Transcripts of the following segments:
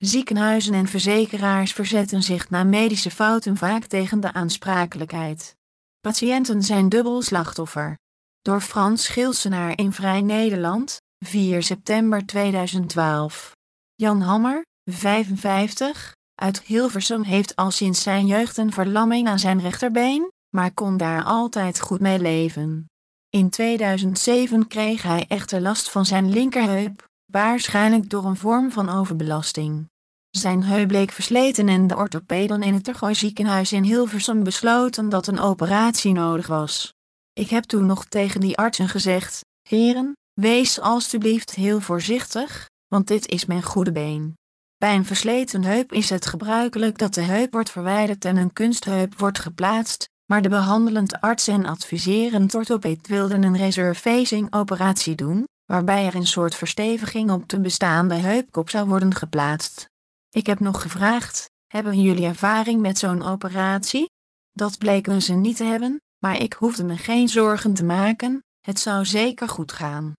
Ziekenhuizen en verzekeraars verzetten zich na medische fouten vaak tegen de aansprakelijkheid. Patiënten zijn dubbel slachtoffer. Door Frans Gilsenaar in Vrij Nederland, 4 september 2012. Jan Hammer, 55, uit Hilversum heeft al sinds zijn jeugd een verlamming aan zijn rechterbeen, maar kon daar altijd goed mee leven. In 2007 kreeg hij echter last van zijn linkerheup, waarschijnlijk door een vorm van overbelasting. Zijn heup bleek versleten en de orthopeden in het Tergooi ziekenhuis in Hilversum besloten dat een operatie nodig was. Ik heb toen nog tegen die artsen gezegd: Heren, wees alstublieft heel voorzichtig, want dit is mijn goede been. Bij een versleten heup is het gebruikelijk dat de heup wordt verwijderd en een kunstheup wordt geplaatst, maar de behandelend arts en adviserend orthopeed wilden een resurfacing-operatie doen, waarbij er een soort versteviging op de bestaande heupkop zou worden geplaatst. Ik heb nog gevraagd: hebben jullie ervaring met zo'n operatie? Dat bleken ze niet te hebben, maar ik hoefde me geen zorgen te maken, het zou zeker goed gaan.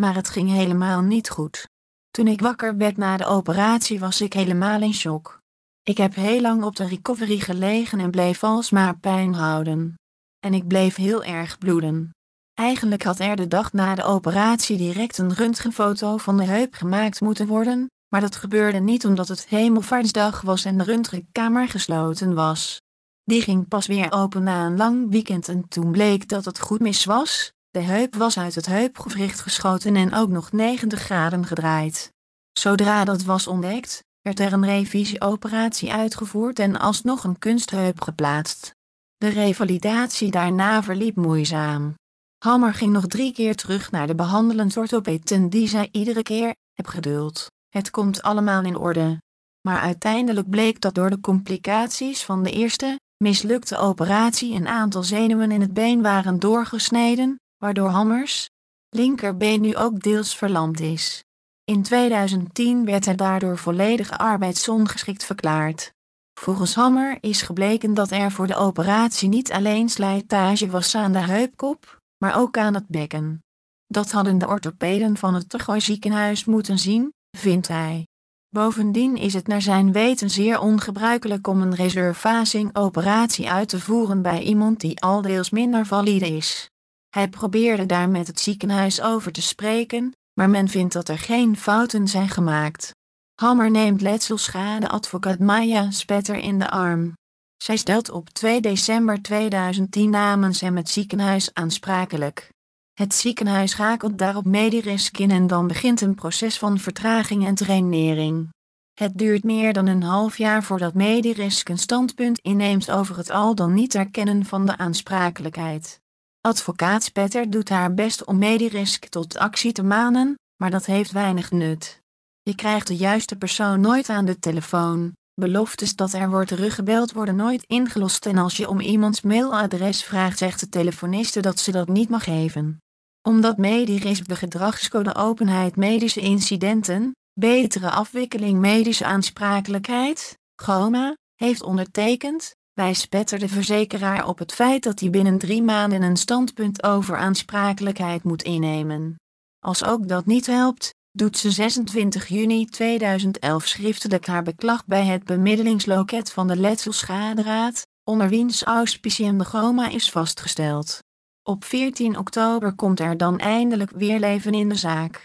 Maar het ging helemaal niet goed. Toen ik wakker werd na de operatie was ik helemaal in shock. Ik heb heel lang op de recovery gelegen en bleef alsmaar pijn houden. En ik bleef heel erg bloeden. Eigenlijk had er de dag na de operatie direct een röntgenfoto van de heup gemaakt moeten worden, maar dat gebeurde niet omdat het hemelvaartsdag was en de röntgenkamer gesloten was. Die ging pas weer open na een lang weekend en toen bleek dat het goed mis was, de heup was uit het heupgewricht geschoten en ook nog 90 graden gedraaid. Zodra dat was ontdekt, werd er een revisieoperatie uitgevoerd en alsnog een kunstheup geplaatst. De revalidatie daarna verliep moeizaam. Hammer ging nog drie keer terug naar de behandelend orthopeed en die zei iedere keer, heb geduld, het komt allemaal in orde. Maar uiteindelijk bleek dat door de complicaties van de eerste, mislukte operatie een aantal zenuwen in het been waren doorgesneden, waardoor Hammers linkerbeen nu ook deels verlamd is. In 2010 werd hij daardoor volledig arbeidsongeschikt verklaard. Volgens Hammer is gebleken dat er voor de operatie niet alleen slijtage was aan de heupkop, maar ook aan het bekken. Dat hadden de orthopeden van het Tergooi ziekenhuis moeten zien, vindt hij. Bovendien is het naar zijn weten zeer ongebruikelijk om een reservacing-operatie uit te voeren bij iemand die al deels minder valide is. Hij probeerde daar met het ziekenhuis over te spreken, maar men vindt dat er geen fouten zijn gemaakt. Hammer neemt letselschadeadvocaat Maya Spetter in de arm. Zij stelt op 2 december 2010 namens hem het ziekenhuis aansprakelijk. Het ziekenhuis schakelt daarop Medirisk in en dan begint een proces van vertraging en trainering. Het duurt meer dan een half jaar voordat Medirisk een standpunt inneemt over het al dan niet erkennen van de aansprakelijkheid. Advocaat Spetter doet haar best om Medirisk tot actie te manen, maar dat heeft weinig nut. Je krijgt de juiste persoon nooit aan de telefoon. Beloftes dat er wordt teruggebeld worden nooit ingelost en als je om iemands mailadres vraagt zegt de telefoniste dat ze dat niet mag geven. Omdat Medirisk de gedragscode openheid medische incidenten, betere afwikkeling medische aansprakelijkheid, GOMA, heeft ondertekend, wijst Spetter de verzekeraar op het feit dat hij binnen drie maanden een standpunt over aansprakelijkheid moet innemen. Als ook dat niet helpt, doet ze 26 juni 2011 schriftelijk haar beklag bij het bemiddelingsloket van de Letselschaderaad, onder wiens auspiciën de GOMA is vastgesteld. Op 14 oktober komt er dan eindelijk weer leven in de zaak.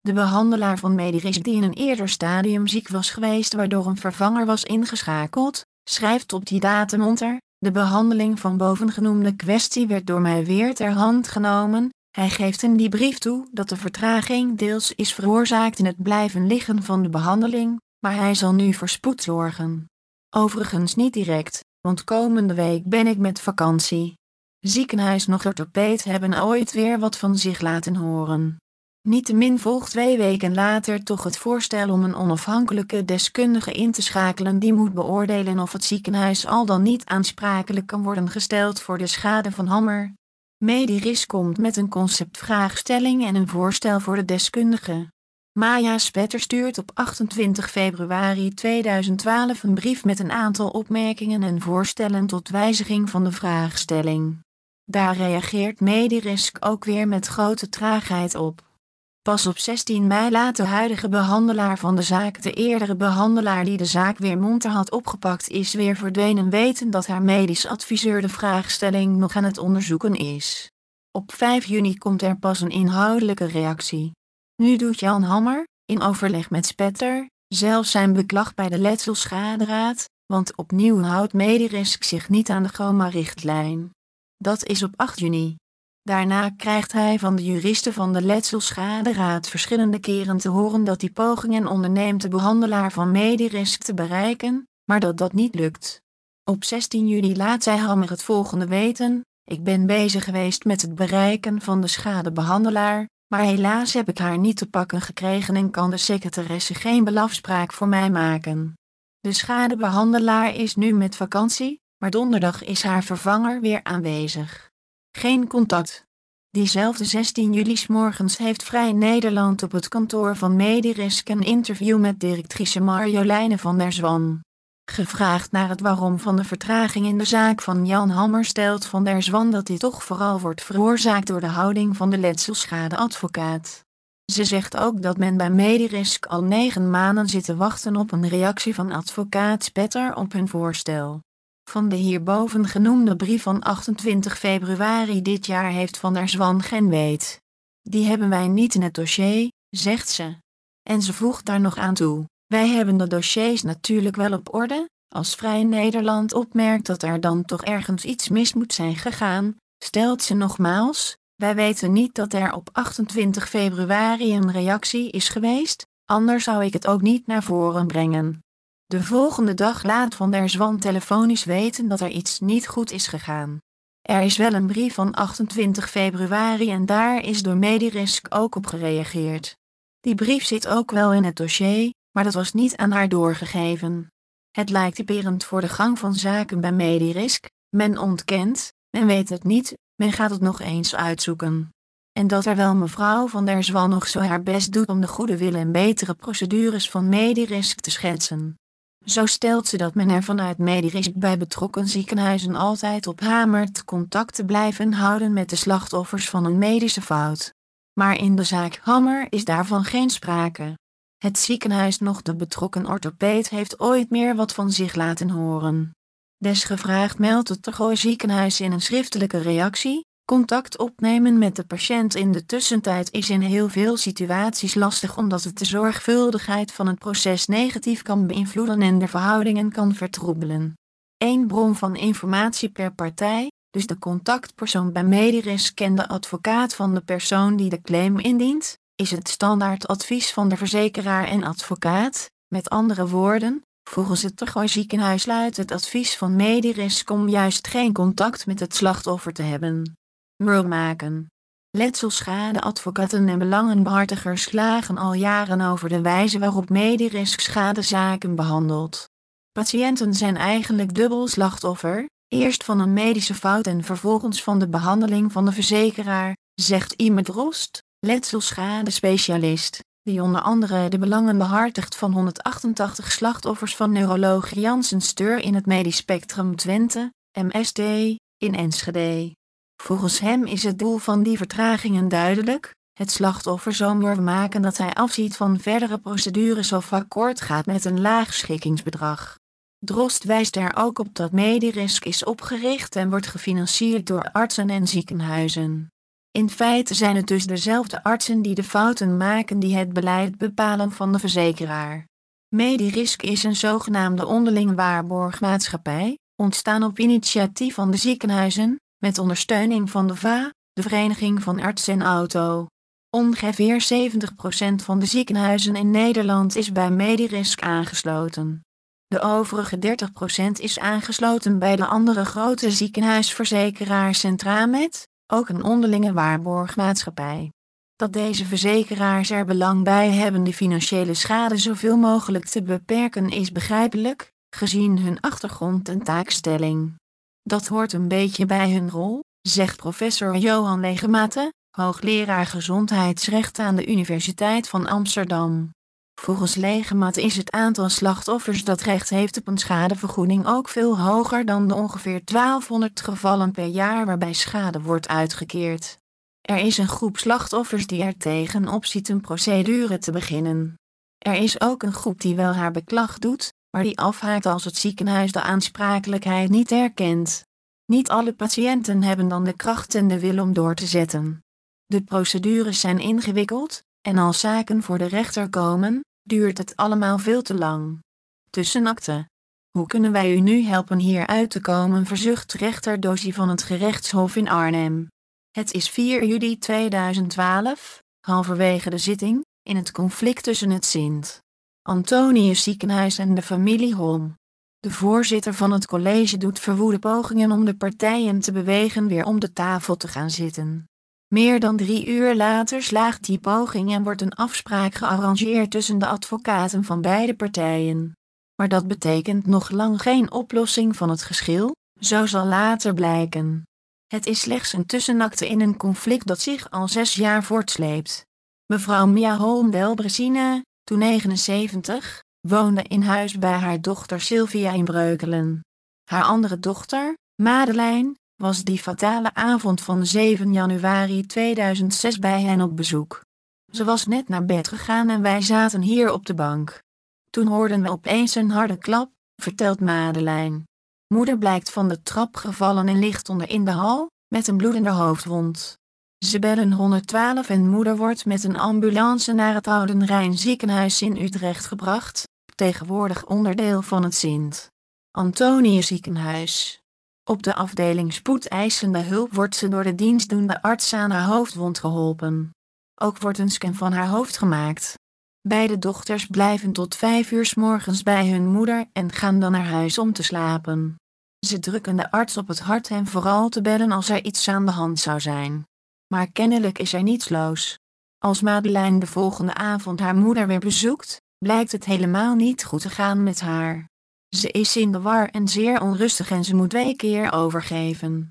De behandelaar van Mediris die in een eerder stadium ziek was geweest waardoor een vervanger was ingeschakeld, schrijft op die datum onder, de behandeling van bovengenoemde kwestie werd door mij weer ter hand genomen, hij geeft in die brief toe dat de vertraging deels is veroorzaakt in het blijven liggen van de behandeling, maar hij zal nu voor spoed zorgen. Overigens niet direct, want komende week ben ik met vakantie. Ziekenhuis nog orthopeed hebben ooit weer wat van zich laten horen. Niettemin volgt twee weken later toch het voorstel om een onafhankelijke deskundige in te schakelen die moet beoordelen of het ziekenhuis al dan niet aansprakelijk kan worden gesteld voor de schade van Hammer. Mediris komt met een conceptvraagstelling en een voorstel voor de deskundige. Maya Spetter stuurt op 28 februari 2012 een brief met een aantal opmerkingen en voorstellen tot wijziging van de vraagstelling. Daar reageert Medirisk ook weer met grote traagheid op. Pas op 16 mei laat de huidige behandelaar van de zaak de eerdere behandelaar die de zaak weer monter had opgepakt is weer verdwenen weten dat haar medisch adviseur de vraagstelling nog aan het onderzoeken is. Op 5 juni komt er pas een inhoudelijke reactie. Nu doet Jan Hammer, in overleg met Spetter, zelfs zijn beklag bij de Letselschaderaad, want opnieuw houdt Medirisk zich niet aan de GOMA-richtlijn. Dat is op 8 juni. Daarna krijgt hij van de juristen van de Letselschaderaad verschillende keren te horen dat hij pogingen onderneemt de behandelaar van Medirisk te bereiken, maar dat dat niet lukt. Op 16 juli laat zij Hammer het volgende weten: Ik ben bezig geweest met het bereiken van de schadebehandelaar, maar helaas heb ik haar niet te pakken gekregen en kan de secretaresse geen belafspraak voor mij maken. De schadebehandelaar is nu met vakantie, maar donderdag is haar vervanger weer aanwezig. Geen contact. Diezelfde 16 juli morgens heeft Vrij Nederland op het kantoor van Medirisk een interview met directrice Marjoleine van der Zwan. Gevraagd naar het waarom van de vertraging in de zaak van Jan Hammer stelt Van der Zwan dat dit toch vooral wordt veroorzaakt door de houding van de letselschadeadvocaat. Ze zegt ook dat men bij Medirisk al negen maanden zit te wachten op een reactie van advocaat Spetter op hun voorstel. Van de hierboven genoemde brief van 28 februari dit jaar heeft Van der Zwan geen weet. Die hebben wij niet in het dossier, zegt ze. En ze voegt daar nog aan toe. Wij hebben de dossiers natuurlijk wel op orde. Als Vrij Nederland opmerkt dat er dan toch ergens iets mis moet zijn gegaan, stelt ze nogmaals: Wij weten niet dat er op 28 februari een reactie is geweest, anders zou ik het ook niet naar voren brengen. De volgende dag laat Van der Zwan telefonisch weten dat er iets niet goed is gegaan. Er is wel een brief van 28 februari en daar is door Medirisk ook op gereageerd. Die brief zit ook wel in het dossier, maar dat was niet aan haar doorgegeven. Het lijkt typerend voor de gang van zaken bij Medirisk, men ontkent, men weet het niet, men gaat het nog eens uitzoeken. En dat er wel mevrouw van der Zwan nog zo haar best doet om de goede wil en betere procedures van Medirisk te schetsen. Zo stelt ze dat men er vanuit Medirisk bij betrokken ziekenhuizen altijd op hamert contact te blijven houden met de slachtoffers van een medische fout. Maar in de zaak Hammer is daarvan geen sprake. Het ziekenhuis nog de betrokken orthopeed heeft ooit meer wat van zich laten horen. Desgevraagd meldt het Tergooi ziekenhuis in een schriftelijke reactie, contact opnemen met de patiënt in de tussentijd is in heel veel situaties lastig omdat het de zorgvuldigheid van het proces negatief kan beïnvloeden en de verhoudingen kan vertroebelen. Eén bron van informatie per partij, dus de contactpersoon bij Mediris kent de advocaat van de persoon die de claim indient, is het standaardadvies van de verzekeraar en advocaat, met andere woorden, volgens het Tergooi ziekenhuis luidt het advies van Medirisk om juist geen contact met het slachtoffer te hebben. Murl maken. Letselschadeadvocaten en belangenbehartigers slagen al jaren over de wijze waarop Medirisk schadezaken behandelt. Patiënten zijn eigenlijk dubbel slachtoffer, eerst van een medische fout en vervolgens van de behandeling van de verzekeraar, zegt Imed Rost, letselschade-specialist, die onder andere de belangen behartigt van 188 slachtoffers van neuroloog Janssen Steur in het Medisch Spectrum Twente, MSD, in Enschede. Volgens hem is het doel van die vertragingen duidelijk: het slachtoffer zo maken dat hij afziet van verdere procedures of akkoord gaat met een laag schikkingsbedrag. Drost wijst er ook op dat Medirisk is opgericht en wordt gefinancierd door artsen en ziekenhuizen. In feite zijn het dus dezelfde artsen die de fouten maken die het beleid bepalen van de verzekeraar. Medirisk is een zogenaamde onderling waarborgmaatschappij, ontstaan op initiatief van de ziekenhuizen, met ondersteuning van de VA, de Vereniging van Arts en Auto. Ongeveer 70% van de ziekenhuizen in Nederland is bij Medirisk aangesloten. De overige 30% is aangesloten bij de andere grote ziekenhuisverzekeraar Centramed, ook een onderlinge waarborgmaatschappij. Dat deze verzekeraars er belang bij hebben de financiële schade zoveel mogelijk te beperken is begrijpelijk, gezien hun achtergrond en taakstelling. Dat hoort een beetje bij hun rol, zegt professor Johan Legemate, hoogleraar gezondheidsrecht aan de Universiteit van Amsterdam. Volgens Legemate is het aantal slachtoffers dat recht heeft op een schadevergoeding ook veel hoger dan de ongeveer 1200 gevallen per jaar waarbij schade wordt uitgekeerd. Er is een groep slachtoffers die er tegenop ziet een procedure te beginnen. Er is ook een groep die wel haar beklag doet, maar die afhaakt als het ziekenhuis de aansprakelijkheid niet erkent. Niet alle patiënten hebben dan de kracht en de wil om door te zetten. De procedures zijn ingewikkeld, en als zaken voor de rechter komen, duurt het allemaal veel te lang. Tussenakte. Hoe kunnen wij u nu helpen hier uit te komen, verzucht rechter Dozie van het gerechtshof in Arnhem. Het is 4 juli 2012, halverwege de zitting, in het conflict tussen het Sint Antonius ziekenhuis en de familie Holm. De voorzitter van het college doet verwoede pogingen om de partijen te bewegen weer om de tafel te gaan zitten. Meer dan drie uur later slaagt die poging en wordt een afspraak gearrangeerd tussen de advocaten van beide partijen. Maar dat betekent nog lang geen oplossing van het geschil, zo zal later blijken. Het is slechts een tussenakte in een conflict dat zich al zes jaar voortsleept. Mevrouw Mia Holm-Delbresine, toen 79, woonde in huis bij haar dochter Sylvia in Breukelen. Haar andere dochter, Madeleine, was die fatale avond van 7 januari 2006 bij hen op bezoek. Ze was net naar bed gegaan en wij zaten hier op de bank. Toen hoorden we opeens een harde klap, vertelt Madeleine. Moeder blijkt van de trap gevallen en ligt onder in de hal, met een bloedende hoofdwond. Ze bellen 112 en moeder wordt met een ambulance naar het Ouden Rijn ziekenhuis in Utrecht gebracht, tegenwoordig onderdeel van het Sint Antonius ziekenhuis. Op de afdeling spoedeisende hulp wordt ze door de dienstdoende arts aan haar hoofdwond geholpen. Ook wordt een scan van haar hoofd gemaakt. Beide dochters blijven tot vijf uur s morgens bij hun moeder en gaan dan naar huis om te slapen. Ze drukken de arts op het hart hem vooral te bellen als er iets aan de hand zou zijn. Maar kennelijk is er niets los. Als Madeleine de volgende avond haar moeder weer bezoekt, blijkt het helemaal niet goed te gaan met haar. Ze is in de war en zeer onrustig en ze moet twee keer overgeven.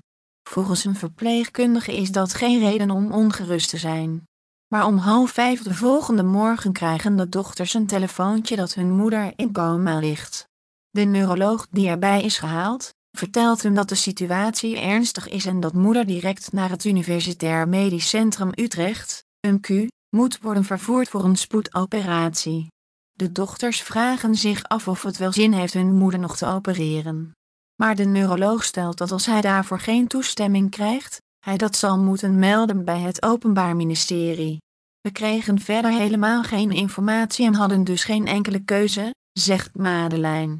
Volgens een verpleegkundige is dat geen reden om ongerust te zijn. Maar om half vijf de volgende morgen krijgen de dochters een telefoontje dat hun moeder in coma ligt. De neuroloog die erbij is gehaald, vertelt hem dat de situatie ernstig is en dat moeder direct naar het Universitair Medisch Centrum Utrecht, UMQ, moet worden vervoerd voor een spoedoperatie. De dochters vragen zich af of het wel zin heeft hun moeder nog te opereren. Maar de neuroloog stelt dat als hij daarvoor geen toestemming krijgt, hij dat zal moeten melden bij het Openbaar Ministerie. We kregen verder helemaal geen informatie en hadden dus geen enkele keuze, zegt Madeleine.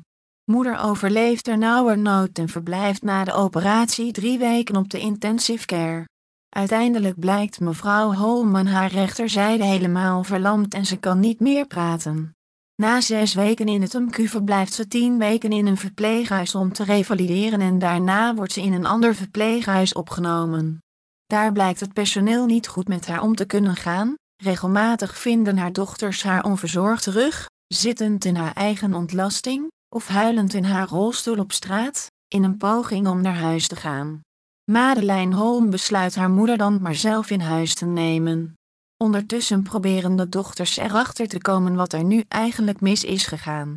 Moeder overleeft er nauwernood en verblijft na de operatie drie weken op de intensive care. Uiteindelijk blijkt mevrouw Holman haar rechterzijde helemaal verlamd en ze kan niet meer praten. Na zes weken in het MQ verblijft ze tien weken in een verpleeghuis om te revalideren en daarna wordt ze in een ander verpleeghuis opgenomen. Daar blijkt het personeel niet goed met haar om te kunnen gaan, regelmatig vinden haar dochters haar onverzorgd terug, zittend in haar eigen ontlasting, of huilend in haar rolstoel op straat, in een poging om naar huis te gaan. Madeleine Holm besluit haar moeder dan maar zelf in huis te nemen. Ondertussen proberen de dochters erachter te komen wat er nu eigenlijk mis is gegaan.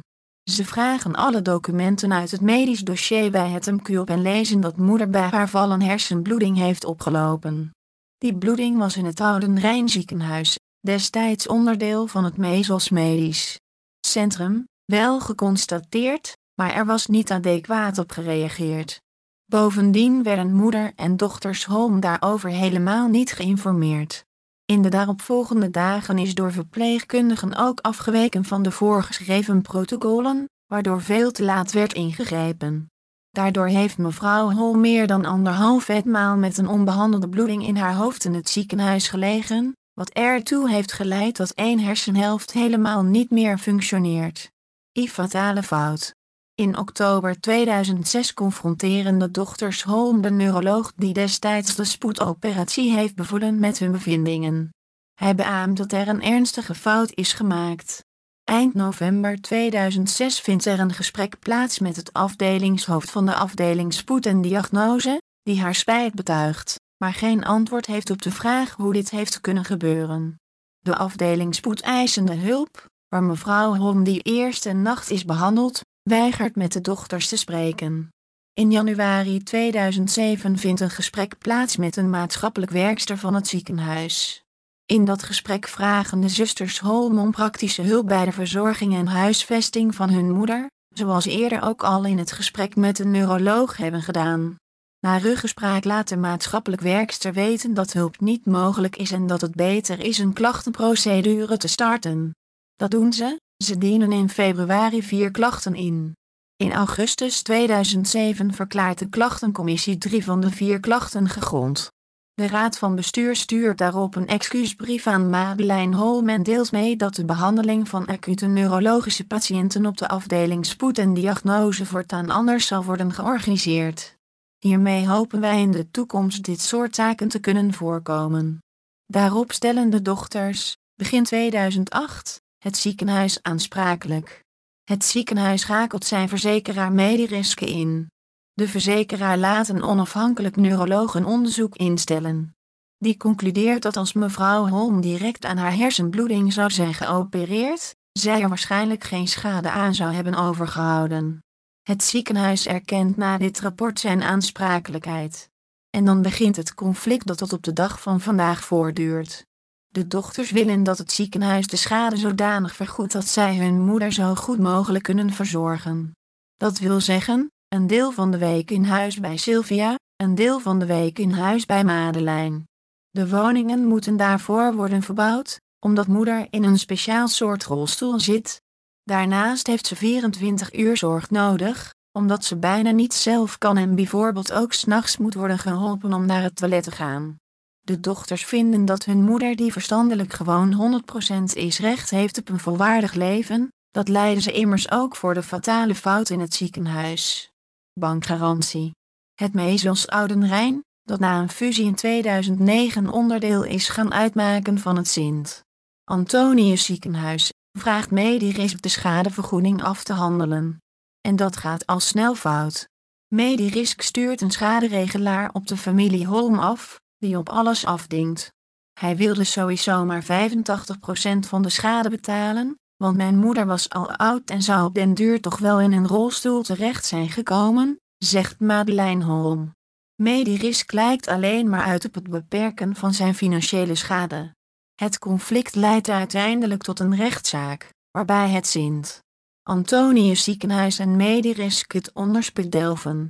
Ze vragen alle documenten uit het medisch dossier bij het MQ op en lezen dat moeder bij haar vallen hersenbloeding heeft opgelopen. Die bloeding was in het Oude Rijnziekenhuis, destijds onderdeel van het Mezos Medisch Centrum, wel geconstateerd, maar er was niet adequaat op gereageerd. Bovendien werden moeder en dochters Holm daarover helemaal niet geïnformeerd. In de daaropvolgende dagen is door verpleegkundigen ook afgeweken van de voorgeschreven protocollen, waardoor veel te laat werd ingegrepen. Daardoor heeft mevrouw Hol meer dan anderhalf etmaal met een onbehandelde bloeding in haar hoofd in het ziekenhuis gelegen, wat ertoe heeft geleid dat één hersenhelft helemaal niet meer functioneert. Fatale fout. In oktober 2006 confronteren de dochters Holm de neuroloog die destijds de spoedoperatie heeft bevolen met hun bevindingen. Hij beaamt dat er een ernstige fout is gemaakt. Eind november 2006 vindt er een gesprek plaats met het afdelingshoofd van de afdeling spoed en diagnose, die haar spijt betuigt, maar geen antwoord heeft op de vraag hoe dit heeft kunnen gebeuren. De afdeling spoedeisende hulp, waar mevrouw Holm die eerste nacht is behandeld, weigert met de dochters te spreken. In januari 2007 vindt een gesprek plaats met een maatschappelijk werkster van het ziekenhuis. In dat gesprek vragen de zusters Holm om praktische hulp bij de verzorging en huisvesting van hun moeder, zoals eerder ook al in het gesprek met de neuroloog hebben gedaan. Na ruggespraak laat de maatschappelijk werkster weten dat hulp niet mogelijk is en dat het beter is een klachtenprocedure te starten. Dat doen ze, ze dienen in februari vier klachten in. In augustus 2007 verklaart de klachtencommissie drie van de vier klachten gegrond. De raad van bestuur stuurt daarop een excuusbrief aan Madeleine Holm en deelt mee dat de behandeling van acute neurologische patiënten op de afdeling spoed en diagnose voortaan anders zal worden georganiseerd. Hiermee hopen wij in de toekomst dit soort zaken te kunnen voorkomen. Daarop stellen de dochters, begin 2008, het ziekenhuis aansprakelijk. Het ziekenhuis schakelt zijn verzekeraar Mediriske in. De verzekeraar laat een onafhankelijk neuroloog een onderzoek instellen. Die concludeert dat als mevrouw Holm direct aan haar hersenbloeding zou zijn geopereerd, zij er waarschijnlijk geen schade aan zou hebben overgehouden. Het ziekenhuis erkent na dit rapport zijn aansprakelijkheid. En dan begint het conflict dat tot op de dag van vandaag voortduurt. De dochters willen dat het ziekenhuis de schade zodanig vergoedt dat zij hun moeder zo goed mogelijk kunnen verzorgen. Dat wil zeggen, een deel van de week in huis bij Sylvia, een deel van de week in huis bij Madeleine. De woningen moeten daarvoor worden verbouwd, omdat moeder in een speciaal soort rolstoel zit. Daarnaast heeft ze 24 uur zorg nodig, omdat ze bijna niet zelf kan en bijvoorbeeld ook s'nachts moet worden geholpen om naar het toilet te gaan. De dochters vinden dat hun moeder die verstandelijk gewoon 100% is recht heeft op een volwaardig leven, dat leiden ze immers ook voor de fatale fout in het ziekenhuis. Bankgarantie. Het Mezels Oudenrijn, dat na een fusie in 2009 onderdeel is gaan uitmaken van het Sint. Antonius ziekenhuis, vraagt Medirisp de schadevergoeding af te handelen. En dat gaat al snel fout. Medirisk stuurt een schaderegelaar op de familie Holm af, die op alles afdingt. Hij wilde sowieso maar 85% van de schade betalen, want mijn moeder was al oud en zou op den duur toch wel in een rolstoel terecht zijn gekomen, zegt Madeleine Holm. Medirisk lijkt alleen maar uit op het beperken van zijn financiële schade. Het conflict leidt uiteindelijk tot een rechtszaak, waarbij het Sint Antonius ziekenhuis en Medirisk het onderspit delven.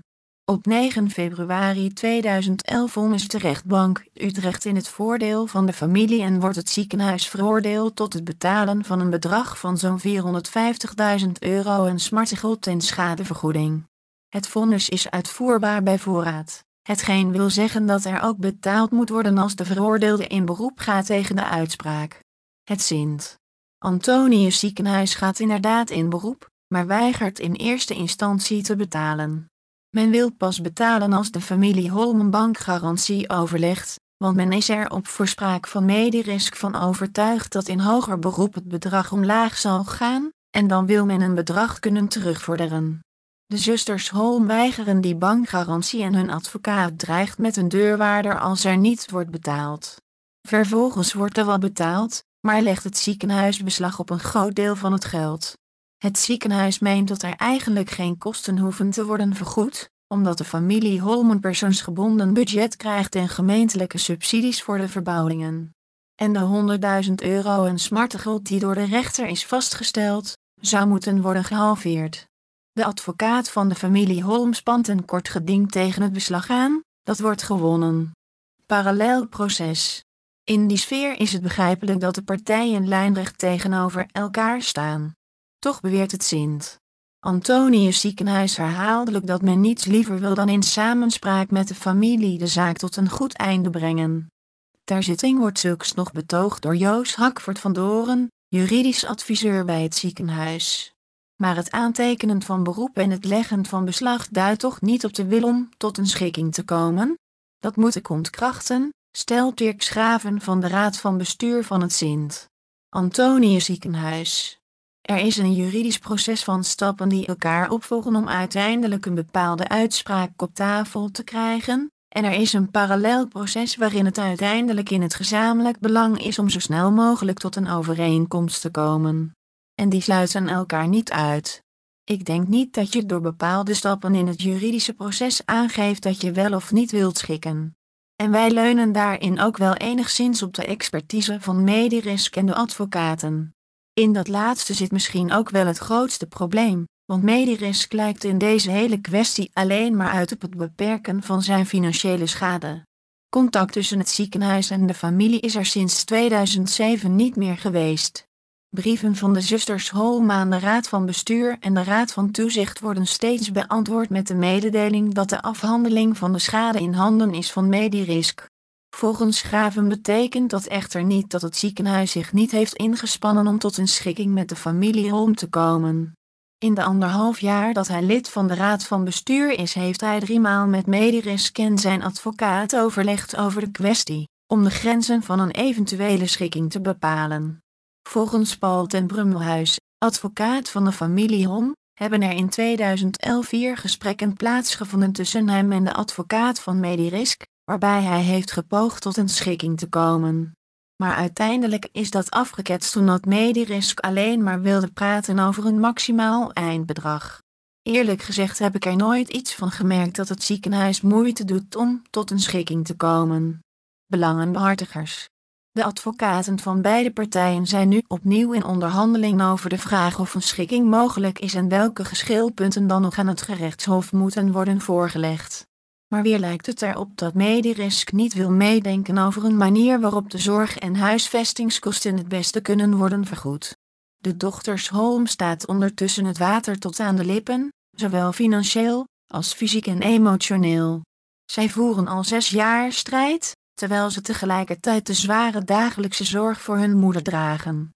Op 9 februari 2011 is de rechtbank Utrecht in het voordeel van de familie en wordt het ziekenhuis veroordeeld tot het betalen van een bedrag van zo'n 450.000 euro en smartigel ten schadevergoeding. Het vonnis is uitvoerbaar bij voorraad, hetgeen wil zeggen dat er ook betaald moet worden als de veroordeelde in beroep gaat tegen de uitspraak. Het Sint Antonius ziekenhuis gaat inderdaad in beroep, maar weigert in eerste instantie te betalen. Men wil pas betalen als de familie Holm bankgarantie overlegt, want men is er op voorspraak van mederisk van overtuigd dat in hoger beroep het bedrag omlaag zal gaan, en dan wil men een bedrag kunnen terugvorderen. De zusters Holm weigeren die bankgarantie en hun advocaat dreigt met een deurwaarder als er niet wordt betaald. Vervolgens wordt er wel betaald, maar legt het ziekenhuis beslag op een groot deel van het geld. Het ziekenhuis meent dat er eigenlijk geen kosten hoeven te worden vergoed, omdat de familie Holm een persoonsgebonden budget krijgt en gemeentelijke subsidies voor de verbouwingen. En de 100.000 euro en smartegeld die door de rechter is vastgesteld, zou moeten worden gehalveerd. De advocaat van de familie Holm spant een kort geding tegen het beslag aan, dat wordt gewonnen. Parallel proces. In die sfeer is het begrijpelijk dat de partijen lijnrecht tegenover elkaar staan. Toch beweert het Sint Antonius ziekenhuis herhaaldelijk dat men niets liever wil dan in samenspraak met de familie de zaak tot een goed einde brengen. Ter zitting wordt zulks nog betoogd door Joos Hakvoort van Doren, juridisch adviseur bij het ziekenhuis. Maar het aantekenen van beroep en het leggen van beslag duidt toch niet op de wil om tot een schikking te komen? Dat moet ik ontkrachten, stelt Dirk Schraven van de Raad van Bestuur van het Sint Antonius ziekenhuis. Er is een juridisch proces van stappen die elkaar opvolgen om uiteindelijk een bepaalde uitspraak op tafel te krijgen, en er is een parallel proces waarin het uiteindelijk in het gezamenlijk belang is om zo snel mogelijk tot een overeenkomst te komen. En die sluiten elkaar niet uit. Ik denk niet dat je door bepaalde stappen in het juridische proces aangeeft dat je wel of niet wilt schikken. En wij leunen daarin ook wel enigszins op de expertise van Medirisk en de advocaten. In dat laatste zit misschien ook wel het grootste probleem, want Medirisk lijkt in deze hele kwestie alleen maar uit op het beperken van zijn financiële schade. Contact tussen het ziekenhuis en de familie is er sinds 2007 niet meer geweest. Brieven van de zusters Holm aan de Raad van Bestuur en de Raad van Toezicht worden steeds beantwoord met de mededeling dat de afhandeling van de schade in handen is van Medirisk. Volgens Graven betekent dat echter niet dat het ziekenhuis zich niet heeft ingespannen om tot een schikking met de familie Holm te komen. In de anderhalf jaar dat hij lid van de Raad van Bestuur is, heeft hij driemaal met Medirisk en zijn advocaat overlegd over de kwestie, om de grenzen van een eventuele schikking te bepalen. Volgens Paul ten Brummelhuis, advocaat van de familie Hom, hebben er in 2011 vier gesprekken plaatsgevonden tussen hem en de advocaat van Medirisk, waarbij hij heeft gepoogd tot een schikking te komen. Maar uiteindelijk is dat afgeketst omdat Medirisk alleen maar wilde praten over een maximaal eindbedrag. Eerlijk gezegd heb ik er nooit iets van gemerkt dat het ziekenhuis moeite doet om tot een schikking te komen. Belangenbehartigers. De advocaten van beide partijen zijn nu opnieuw in onderhandeling over de vraag of een schikking mogelijk is en welke geschilpunten dan nog aan het gerechtshof moeten worden voorgelegd. Maar weer lijkt het erop dat Medirisk niet wil meedenken over een manier waarop de zorg- en huisvestingskosten het beste kunnen worden vergoed. De dochters Holm staat ondertussen het water tot aan de lippen, zowel financieel als fysiek en emotioneel. Zij voeren al zes jaar strijd, terwijl ze tegelijkertijd de zware dagelijkse zorg voor hun moeder dragen.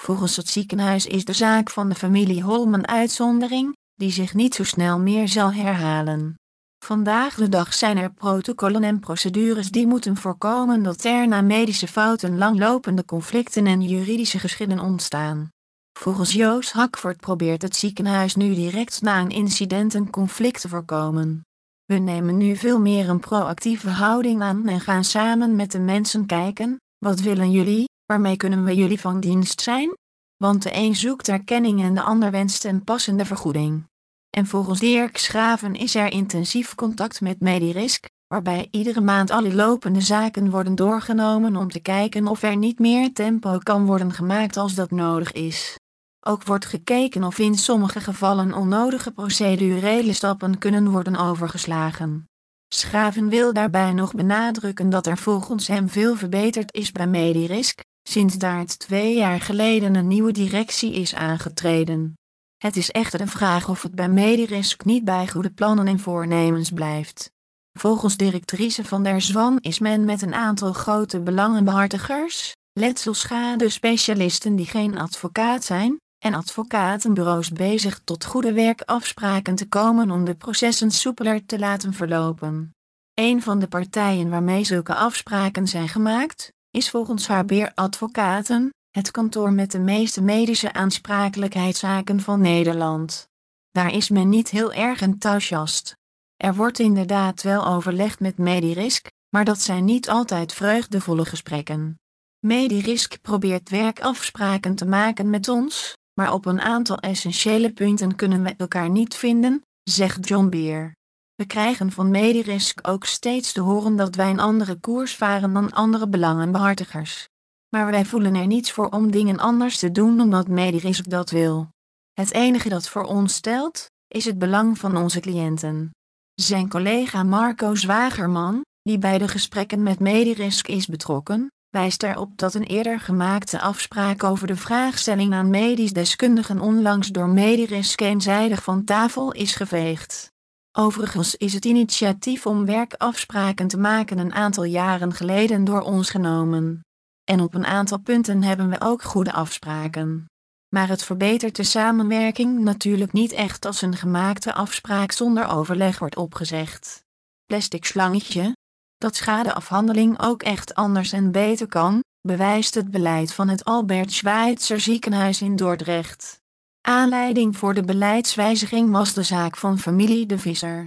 Volgens het ziekenhuis is de zaak van de familie Holm een uitzondering, die zich niet zo snel meer zal herhalen. Vandaag de dag zijn er protocollen en procedures die moeten voorkomen dat er na medische fouten langlopende conflicten en juridische geschillen ontstaan. Volgens Joost Hakvoort probeert het ziekenhuis nu direct na een incident een conflict te voorkomen. We nemen nu veel meer een proactieve houding aan en gaan samen met de mensen kijken: wat willen jullie, waarmee kunnen we jullie van dienst zijn? Want de een zoekt erkenning en de ander wenst een passende vergoeding. En volgens Dirk Schraven is er intensief contact met Medirisk, waarbij iedere maand alle lopende zaken worden doorgenomen om te kijken of er niet meer tempo kan worden gemaakt als dat nodig is. Ook wordt gekeken of in sommige gevallen onnodige procedurele stappen kunnen worden overgeslagen. Schraven wil daarbij nog benadrukken dat er volgens hem veel verbeterd is bij Medirisk, sinds daar twee jaar geleden een nieuwe directie is aangetreden. Het is echter een vraag of het bij Medirisk niet bij goede plannen en voornemens blijft. Volgens directrice van der Zwan is men met een aantal grote belangenbehartigers, letselschade-specialisten die geen advocaat zijn, en advocatenbureaus bezig tot goede werkafspraken te komen om de processen soepeler te laten verlopen. Een van de partijen waarmee zulke afspraken zijn gemaakt, is volgens haar beer advocaten, het kantoor met de meeste medische aansprakelijkheidszaken van Nederland. Daar is men niet heel erg enthousiast. Er wordt inderdaad wel overlegd met Medirisk, maar dat zijn niet altijd vreugdevolle gesprekken. Medirisk probeert werkafspraken te maken met ons, maar op een aantal essentiële punten kunnen we elkaar niet vinden, zegt John Beer. We krijgen van Medirisk ook steeds te horen dat wij een andere koers varen dan andere belangenbehartigers maar wij voelen er niets voor om dingen anders te doen omdat Medirisk dat wil. Het enige dat voor ons stelt, is het belang van onze cliënten. Zijn collega Marco Zwagerman, die bij de gesprekken met Medirisk is betrokken, wijst erop dat een eerder gemaakte afspraak over de vraagstelling aan medisch deskundigen onlangs door Medirisk eenzijdig van tafel is geveegd. Overigens is het initiatief om werkafspraken te maken een aantal jaren geleden door ons genomen en op een aantal punten hebben we ook goede afspraken. Maar het verbetert de samenwerking natuurlijk niet echt als een gemaakte afspraak zonder overleg wordt opgezegd. Plastic slangetje. Dat schadeafhandeling ook echt anders en beter kan, bewijst het beleid van het Albert Schweitzer ziekenhuis in Dordrecht. Aanleiding voor de beleidswijziging was de zaak van familie De Visser.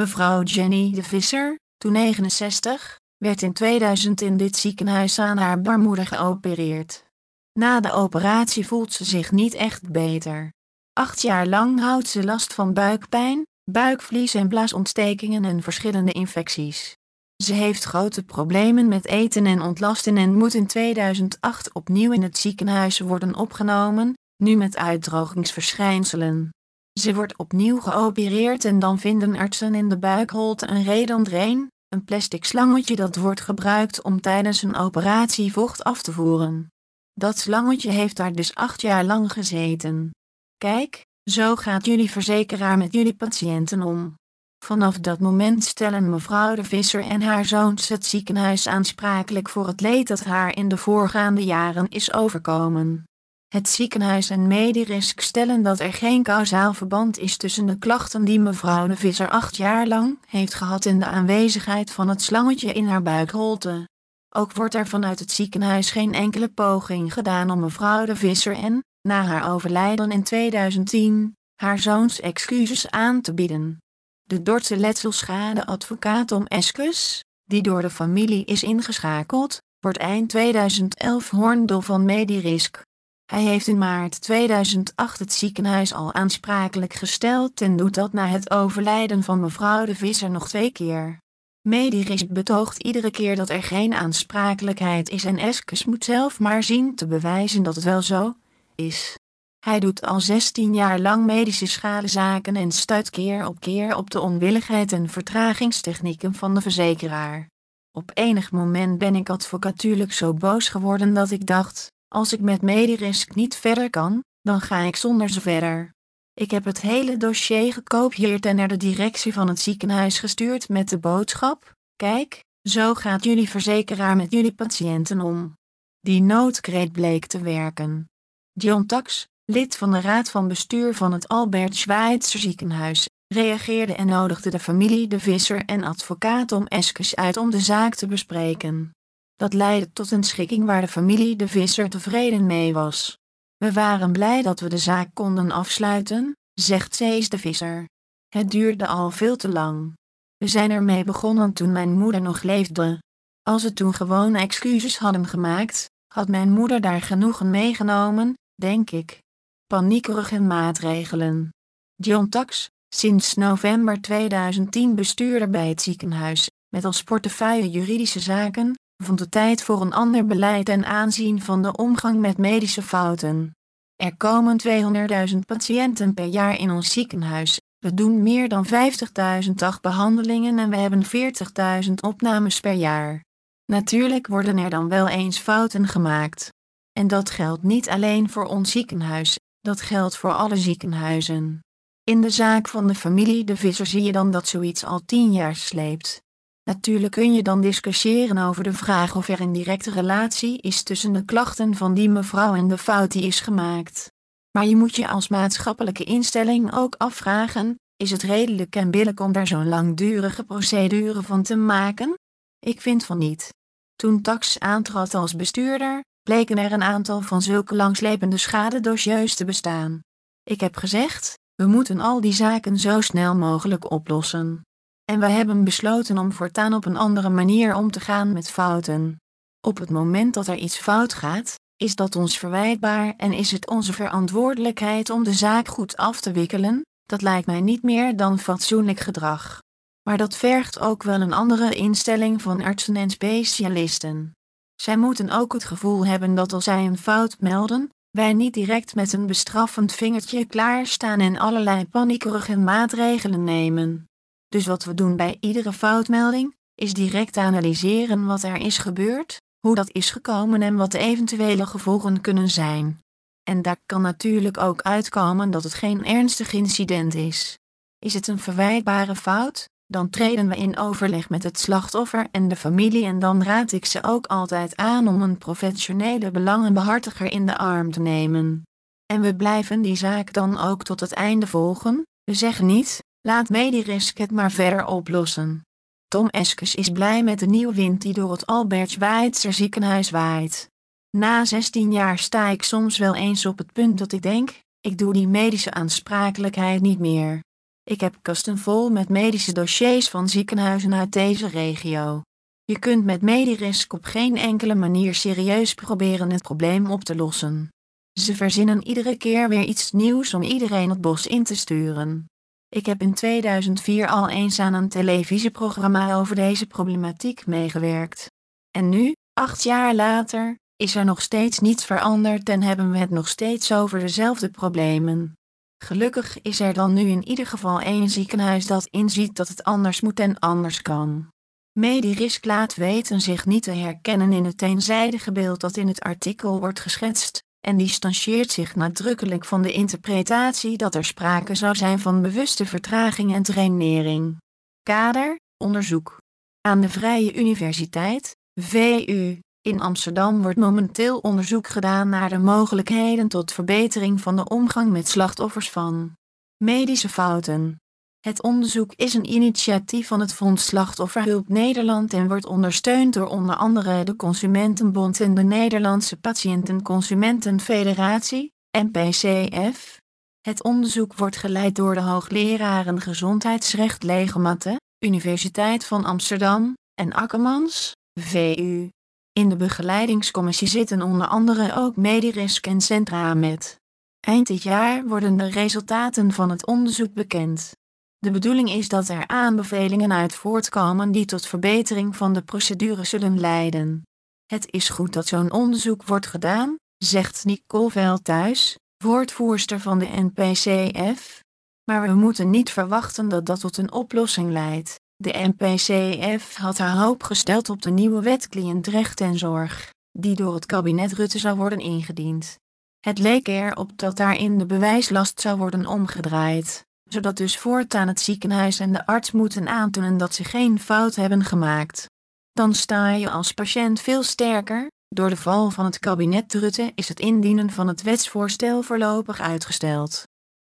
Mevrouw Jenny De Visser, toen 69, werd in 2000 in dit ziekenhuis aan haar baarmoeder geopereerd. Na de operatie voelt ze zich niet echt beter. Acht jaar lang houdt ze last van buikpijn, buikvlies en blaasontstekingen en verschillende infecties. Ze heeft grote problemen met eten en ontlasten en moet in 2008 opnieuw in het ziekenhuis worden opgenomen, nu met uitdrogingsverschijnselen. Ze wordt opnieuw geopereerd en dan vinden artsen in de buikholte een redandrein, een plastic slangetje dat wordt gebruikt om tijdens een operatie vocht af te voeren. Dat slangetje heeft daar dus acht jaar lang gezeten. Kijk, zo gaat jullie verzekeraar met jullie patiënten om. Vanaf dat moment stellen mevrouw de Visser en haar zoons het ziekenhuis aansprakelijk voor het leed dat haar in de voorgaande jaren is overkomen. Het ziekenhuis en Medirisk stellen dat er geen kausaal verband is tussen de klachten die mevrouw de Visser acht jaar lang heeft gehad en de aanwezigheid van het slangetje in haar buikholte. Ook wordt er vanuit het ziekenhuis geen enkele poging gedaan om mevrouw de Visser en, na haar overlijden in 2010, haar zoons excuses aan te bieden. De Dordtse letselschadeadvocaat Tom Eskes, die door de familie is ingeschakeld, wordt eind 2011 hoorndol van Medirisk. Hij heeft in maart 2008 het ziekenhuis al aansprakelijk gesteld en doet dat na het overlijden van mevrouw de Visser nog twee keer. Medirisk betoogt iedere keer dat er geen aansprakelijkheid is en Eskes moet zelf maar zien te bewijzen dat het wel zo is. Hij doet al 16 jaar lang medische schadezaken en stuit keer op keer op de onwilligheid en vertragingstechnieken van de verzekeraar. Op enig moment ben ik advocatuurlijk zo boos geworden dat ik dacht: als ik met medirisk niet verder kan, dan ga ik zonder ze verder. Ik heb het hele dossier gekopieerd en naar de directie van het ziekenhuis gestuurd met de boodschap: Kijk, zo gaat jullie verzekeraar met jullie patiënten om. Die noodkreet bleek te werken. John Tax, lid van de raad van bestuur van het Albert Schweitzer ziekenhuis, reageerde en nodigde de familie De Visser en advocaat Om Eskes uit om de zaak te bespreken. Dat leidde tot een schikking waar de familie De Visser tevreden mee was. We waren blij dat we de zaak konden afsluiten, zegt Cees De Visser. Het duurde al veel te lang. We zijn ermee begonnen toen mijn moeder nog leefde. Als we toen gewoon excuses hadden gemaakt, had mijn moeder daar genoegen meegenomen, denk ik. Paniekerige maatregelen. John Tax, sinds november 2010 bestuurder bij het ziekenhuis, met als portefeuille juridische zaken, vond de tijd voor een ander beleid en aanzien van de omgang met medische fouten. Er komen 200.000 patiënten per jaar in ons ziekenhuis. We doen meer dan 50.000 dagbehandelingen en we hebben 40.000 opnames per jaar. Natuurlijk worden er dan wel eens fouten gemaakt. En dat geldt niet alleen voor ons ziekenhuis, dat geldt voor alle ziekenhuizen. In de zaak van de familie De Visser zie je dan dat zoiets al tien jaar sleept. Natuurlijk kun je dan discussiëren over de vraag of er een directe relatie is tussen de klachten van die mevrouw en de fout die is gemaakt. Maar je moet je als maatschappelijke instelling ook afvragen: is het redelijk en billijk om daar zo'n langdurige procedure van te maken? Ik vind van niet. Toen Tax aantrad als bestuurder, bleken er een aantal van zulke langslepende schadedossiers te bestaan. Ik heb gezegd: we moeten al die zaken zo snel mogelijk oplossen. En we hebben besloten om voortaan op een andere manier om te gaan met fouten. Op het moment dat er iets fout gaat, is dat ons verwijtbaar en is het onze verantwoordelijkheid om de zaak goed af te wikkelen, dat lijkt mij niet meer dan fatsoenlijk gedrag. Maar dat vergt ook wel een andere instelling van artsen en specialisten. Zij moeten ook het gevoel hebben dat als zij een fout melden, wij niet direct met een bestraffend vingertje klaarstaan en allerlei paniekerige maatregelen nemen. Dus wat we doen bij iedere foutmelding, is direct analyseren wat er is gebeurd, hoe dat is gekomen en wat de eventuele gevolgen kunnen zijn. En daar kan natuurlijk ook uitkomen dat het geen ernstig incident is. Is het een verwijtbare fout, dan treden we in overleg met het slachtoffer en de familie en dan raad ik ze ook altijd aan om een professionele belangenbehartiger in de arm te nemen. En we blijven die zaak dan ook tot het einde volgen, we zeggen niet, laat Medirisk het maar verder oplossen. Tom Eskes is blij met de nieuwe wind die door het Albert Schweitzer ziekenhuis waait. Na 16 jaar sta ik soms wel eens op het punt dat ik denk, ik doe die medische aansprakelijkheid niet meer. Ik heb kasten vol met medische dossiers van ziekenhuizen uit deze regio. Je kunt met Medirisk op geen enkele manier serieus proberen het probleem op te lossen. Ze verzinnen iedere keer weer iets nieuws om iedereen het bos in te sturen. Ik heb in 2004 al eens aan een televisieprogramma over deze problematiek meegewerkt. En nu, acht jaar later, is er nog steeds niets veranderd en hebben we het nog steeds over dezelfde problemen. Gelukkig is er dan nu in ieder geval één ziekenhuis dat inziet dat het anders moet en anders kan. Medirisk laat weten zich niet te herkennen in het eenzijdige beeld dat in het artikel wordt geschetst, en distancieert zich nadrukkelijk van de interpretatie dat er sprake zou zijn van bewuste vertraging en trainering. Kader, onderzoek. Aan de Vrije Universiteit, VU, in Amsterdam wordt momenteel onderzoek gedaan naar de mogelijkheden tot verbetering van de omgang met slachtoffers van medische fouten. Het onderzoek is een initiatief van het Fonds Slachtofferhulp Nederland en wordt ondersteund door onder andere de Consumentenbond en de Nederlandse Patiënten-Consumentenfederatie, NPCF. Het onderzoek wordt geleid door de hoogleraren gezondheidsrecht Legematte, Universiteit van Amsterdam, en Akkermans, VU. In de begeleidingscommissie zitten onder andere ook Medirisk en Centra met. Eind dit jaar worden de resultaten van het onderzoek bekend. De bedoeling is dat er aanbevelingen uit voortkomen die tot verbetering van de procedure zullen leiden. Het is goed dat zo'n onderzoek wordt gedaan, zegt Nicole Veldhuis, woordvoerster van de NPCF. Maar we moeten niet verwachten dat dat tot een oplossing leidt. De NPCF had haar hoop gesteld op de nieuwe wet cliëntrecht en zorg, die door het kabinet Rutte zou worden ingediend. Het leek erop dat daarin de bewijslast zou worden omgedraaid zodat dus voortaan het ziekenhuis en de arts moeten aantonen dat ze geen fout hebben gemaakt. Dan sta je als patiënt veel sterker. Door de val van het kabinet Rutte is het indienen van het wetsvoorstel voorlopig uitgesteld.